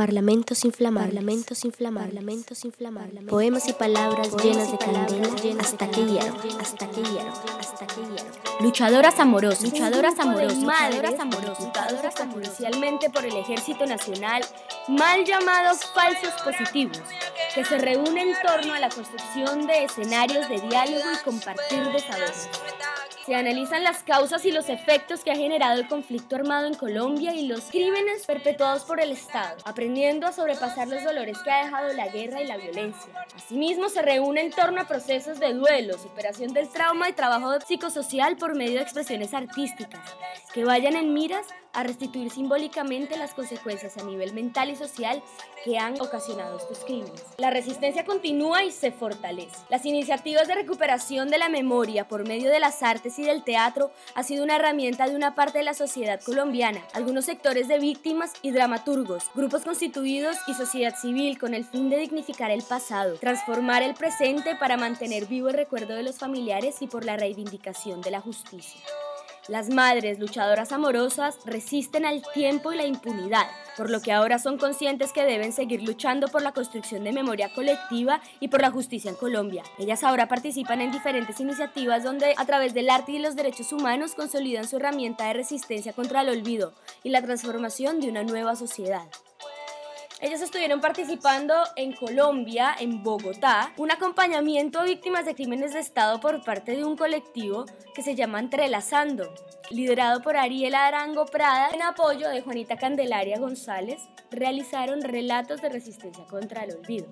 Parlamentos inflamables, parlamentos inflamables, parlamentos inflamables, poemas y palabras llenas de candela, hasta que hierro, hasta que hierro, hasta que hierro. Luchadoras amorosas, luchadoras amorosas, madres amorosas, luchadoras judicialmente por el Ejército Nacional, mal llamados falsos positivos, que se reúnen en torno a la construcción de escenarios de diálogo y compartir de saberes. Se analizan las causas y los efectos que ha generado el conflicto armado en Colombia y los crímenes perpetuados por el Estado, aprendiendo a sobrepasar los dolores que ha dejado la guerra y la violencia. Asimismo, se reúne en torno a procesos de duelo, superación del trauma y trabajo psicosocial por medio de expresiones artísticas, que vayan en miras a restituir simbólicamente las consecuencias a nivel mental y social que han ocasionado estos crímenes. La resistencia continúa y se fortalece. Las iniciativas de recuperación de la memoria por medio de las artes y del teatro ha sido una herramienta de una parte de la sociedad colombiana, algunos sectores de víctimas y dramaturgos, grupos constituidos y sociedad civil con el fin de dignificar el pasado, transformar el presente para mantener vivo el recuerdo de los familiares y por la reivindicación de la justicia. Las madres luchadoras amorosas resisten al tiempo y la impunidad, por lo que ahora son conscientes que deben seguir luchando por la construcción de memoria colectiva y por la justicia en Colombia. Ellas ahora participan en diferentes iniciativas donde a través del arte y los derechos humanos consolidan su herramienta de resistencia contra el olvido y la transformación de una nueva sociedad. Ellos estuvieron participando en Colombia, en Bogotá, un acompañamiento a víctimas de crímenes de Estado por parte de un colectivo que se llama Entrelazando, liderado por Ariela Arango Prada en apoyo de Juanita Candelaria González, realizaron relatos de resistencia contra el olvido.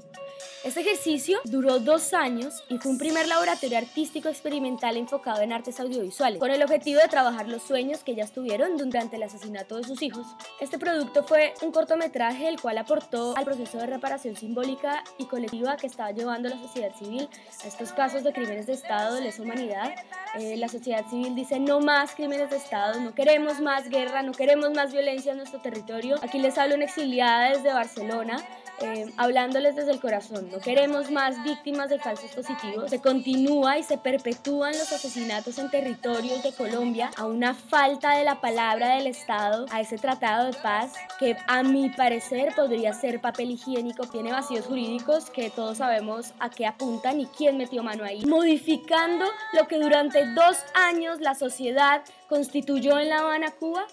Este ejercicio duró dos años y fue un primer laboratorio artístico experimental enfocado en artes audiovisuales, con el objetivo de trabajar los sueños que ellas tuvieron durante el asesinato de sus hijos. Este producto fue un cortometraje el cual aportó al proceso de reparación simbólica y colectiva que estaba llevando la sociedad civil a estos casos de crímenes de Estado, de lesa humanidad. Eh, la civil dice no más crímenes de Estado, no queremos más guerra, no queremos más violencia en nuestro territorio. Aquí les hablo en exiliada desde Barcelona, eh, hablándoles desde el corazón. No queremos más víctimas de falsos positivos. Se continúa y se perpetúan los asesinatos en territorios de Colombia a una falta de la palabra del Estado, a ese tratado de paz que a mi parecer podría ser papel higiénico, tiene vacíos jurídicos que todos sabemos a qué apuntan y quién metió mano ahí, modificando lo que durante dos años la sociedad constituyó en La Habana, Cuba.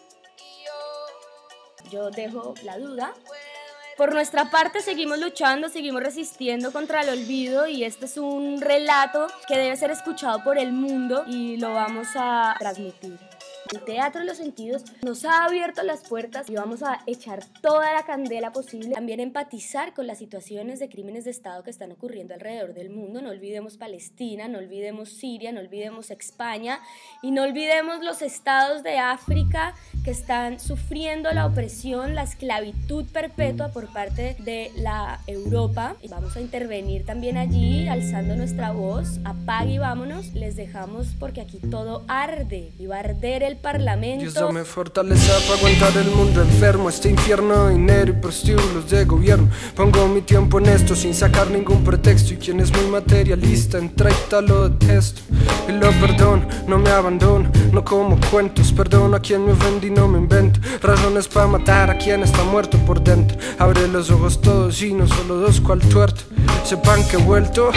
Yo dejo la duda por nuestra parte seguimos luchando, seguimos resistiendo contra el olvido y este es un relato que debe ser escuchado por el mundo y lo vamos a transmitir. El teatro de los sentidos nos ha abierto las puertas y vamos a echar toda la candela posible. También empatizar con las situaciones de crímenes de Estado que están ocurriendo alrededor del mundo. No olvidemos Palestina, no olvidemos Siria, no olvidemos España y no olvidemos los estados de África que están sufriendo la opresión, la esclavitud perpetua por parte de la Europa. Y vamos a intervenir también allí, alzando nuestra voz. Apague y vámonos. Les dejamos porque aquí todo arde y va a arder el Parlamento. Dios dame fortaleza para aguantar el mundo enfermo, este infierno, dinero y prostíbulos de gobierno. Pongo mi tiempo en esto sin sacar ningún pretexto. Y quien es muy materialista, en tal lo detesto. Y lo perdono, no me abandono, no como cuentos. Perdono a quien me ofendí, no me invento. Razones para matar a quien está muerto por dentro. Abre los ojos todos y no solo dos cual tuerto. Sepan que he vuelto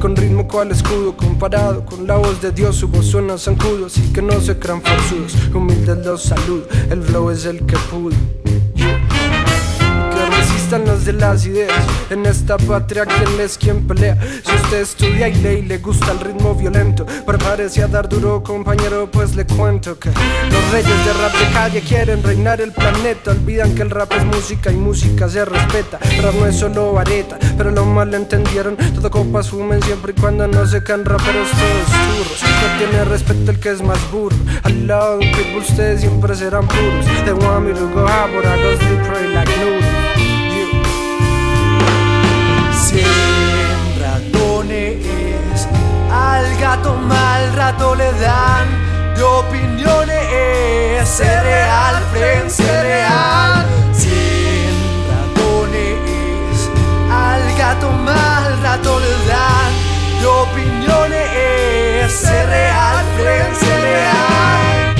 con ritmo cual escudo comparado con la voz de Dios. Su voz suena zancudo, así que no se crean forzudos. Humildes los saludo, el flow es el que pudo de las ideas. En esta patria, ¿quién es quien pelea? Si usted estudia y lee y le gusta el ritmo violento, prepárese a dar duro, compañero, pues le cuento que los reyes de rap de calle quieren reinar el planeta. Olvidan que el rap es música y música se respeta. Rap no es solo vareta, pero lo mal entendieron. Todo copas fumen siempre y cuando no se can raperos todos churros. No tiene respeto el que es más burro. Al lado de un ustedes siempre serán puros. They want me to go Cereal, friend, cereal. Cien ratones. Al gato mal rato le dan de opiniones. Cereal, friend, cereal.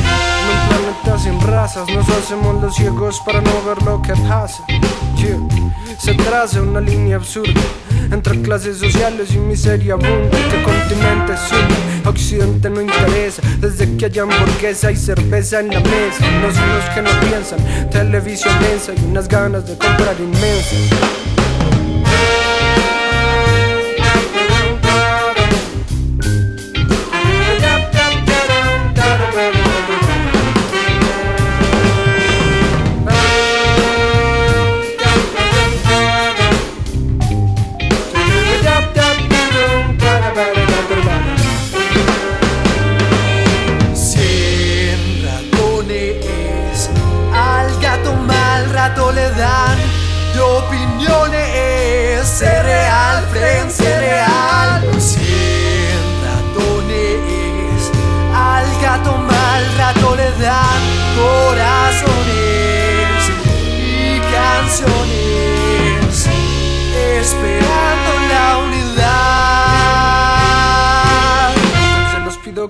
Un planeta sin pasas, nos hacemos los ciegos para no ver lo que pasa. Se traza una línea absurda entre clases sociales y miseria abunda. ¿Qué continente es Occidente no interesa. Desde que haya hamburguesa y cerveza en la mesa. No son los que no piensan. Televisión mensa y unas ganas de comprar inmensas.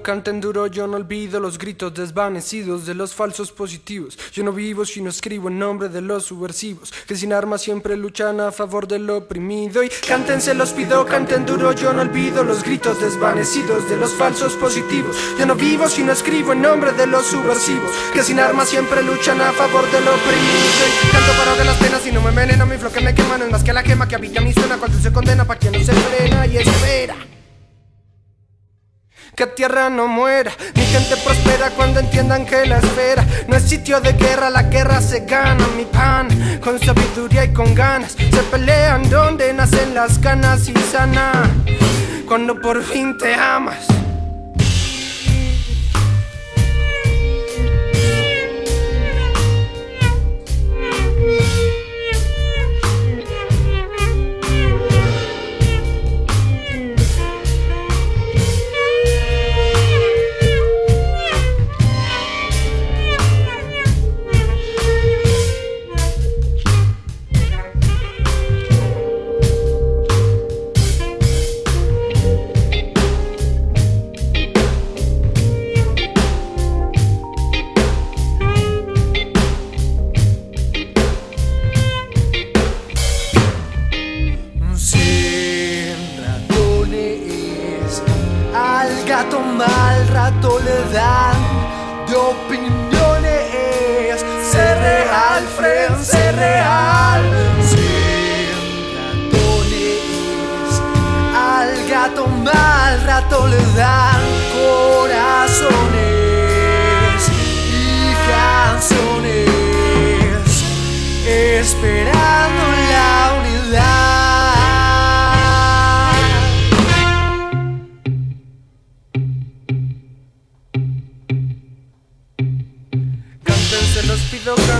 Canten duro, yo no olvido los gritos desvanecidos de los falsos positivos. Yo no vivo si no escribo en nombre de los subversivos, que sin armas siempre luchan a favor del oprimido. Y cántense los pido, canten duro, yo no olvido los gritos desvanecidos de los falsos positivos. Yo no vivo si no escribo en nombre de los subversivos, que sin armas siempre luchan a favor del oprimido. Y canto para de las penas y no me envenena, mi que me quema no es más que la quema que habita mi suena cuando se condena pa' quien no se frena y espera que tierra no muera. Mi gente prospera cuando entiendan que la espera no es sitio de guerra, la guerra se gana. Mi pan con sabiduría y con ganas se pelean donde nacen las ganas y sana. Cuando por fin te amas. le dan corazones y canciones. Esperar.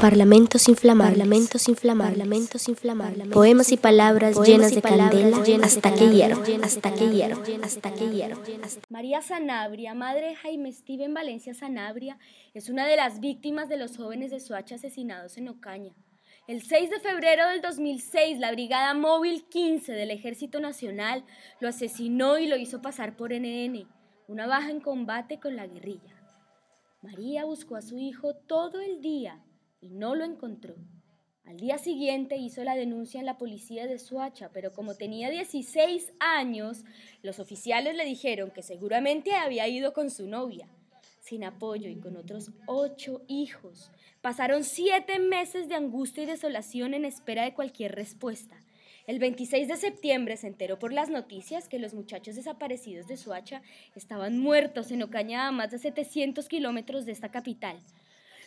Parlamentos inflamables, parlamentos inflamables, parlamentos inflamables, poemas y palabras llenas de candela. hasta que hierven, hasta que hierven, hasta que hierven. María Sanabria, madre de Jaime Steven Valencia Sanabria, es una de las víctimas de los jóvenes de Soacha asesinados en Ocaña. El 6 de febrero del 2006, la Brigada Móvil 15 del Ejército Nacional lo asesinó y lo hizo pasar por NN, una baja en combate con la guerrilla. María buscó a su hijo todo el día y no lo encontró. Al día siguiente hizo la denuncia en la policía de Suacha, pero como tenía 16 años, los oficiales le dijeron que seguramente había ido con su novia, sin apoyo y con otros ocho hijos. Pasaron siete meses de angustia y desolación en espera de cualquier respuesta. El 26 de septiembre se enteró por las noticias que los muchachos desaparecidos de Suacha estaban muertos en Ocaña a más de 700 kilómetros de esta capital.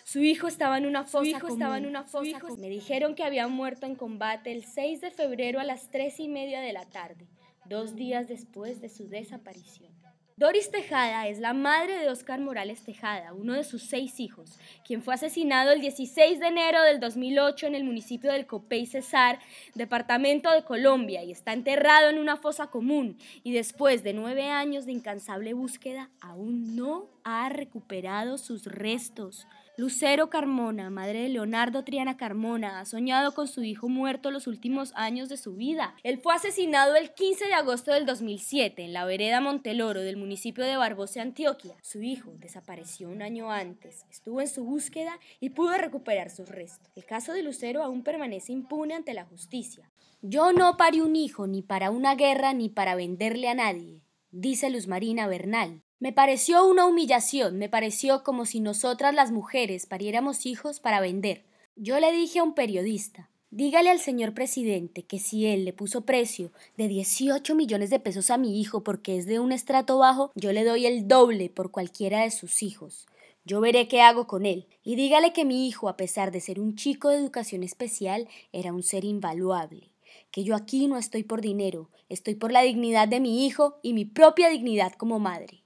Su hijo estaba en una fosa. estaba en una fosa. Me dijeron que había muerto en combate el 6 de febrero a las tres y media de la tarde, dos días después de su desaparición. Doris Tejada es la madre de Óscar Morales Tejada, uno de sus seis hijos, quien fue asesinado el 16 de enero del 2008 en el municipio del Copey Cesar, departamento de Colombia, y está enterrado en una fosa común. Y después de nueve años de incansable búsqueda, aún no ha recuperado sus restos. Lucero Carmona, madre de Leonardo Triana Carmona, ha soñado con su hijo muerto los últimos años de su vida. Él fue asesinado el 15 de agosto del 2007 en la vereda Monteloro del municipio de Barbosa, Antioquia. Su hijo desapareció un año antes, estuvo en su búsqueda y pudo recuperar sus restos. El caso de Lucero aún permanece impune ante la justicia. Yo no parí un hijo ni para una guerra ni para venderle a nadie, dice Luz Marina Bernal, me pareció una humillación, me pareció como si nosotras las mujeres pariéramos hijos para vender. Yo le dije a un periodista, dígale al señor presidente que si él le puso precio de 18 millones de pesos a mi hijo porque es de un estrato bajo, yo le doy el doble por cualquiera de sus hijos. Yo veré qué hago con él. Y dígale que mi hijo, a pesar de ser un chico de educación especial, era un ser invaluable. Que yo aquí no estoy por dinero, estoy por la dignidad de mi hijo y mi propia dignidad como madre.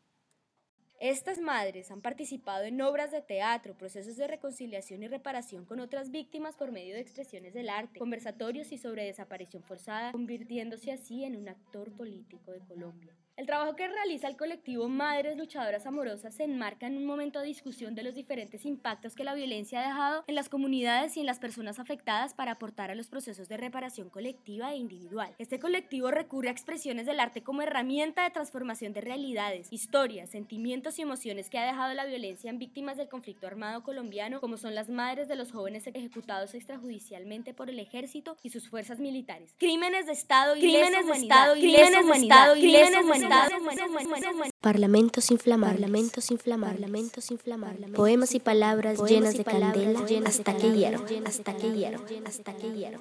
Estas madres han participado en obras de teatro, procesos de reconciliación y reparación con otras víctimas por medio de expresiones del arte, conversatorios y sobre desaparición forzada, convirtiéndose así en un actor político de Colombia. El trabajo que realiza el colectivo Madres Luchadoras Amorosas se enmarca en un momento de discusión de los diferentes impactos que la violencia ha dejado en las comunidades y en las personas afectadas para aportar a los procesos de reparación colectiva e individual. Este colectivo recurre a expresiones del arte como herramienta de transformación de realidades, historias, sentimientos y emociones que ha dejado la violencia en víctimas del conflicto armado colombiano, como son las madres de los jóvenes ejecutados extrajudicialmente por el ejército y sus fuerzas militares. Crímenes de Estado y crímenes de Estado y crímenes de Estado y crímenes de Parlamentos inflamar, parlamentos inflamar, parlamentos inflamar, poemas y palabras llenas de candela hasta que hierro, hasta que hierro, hasta que hierro.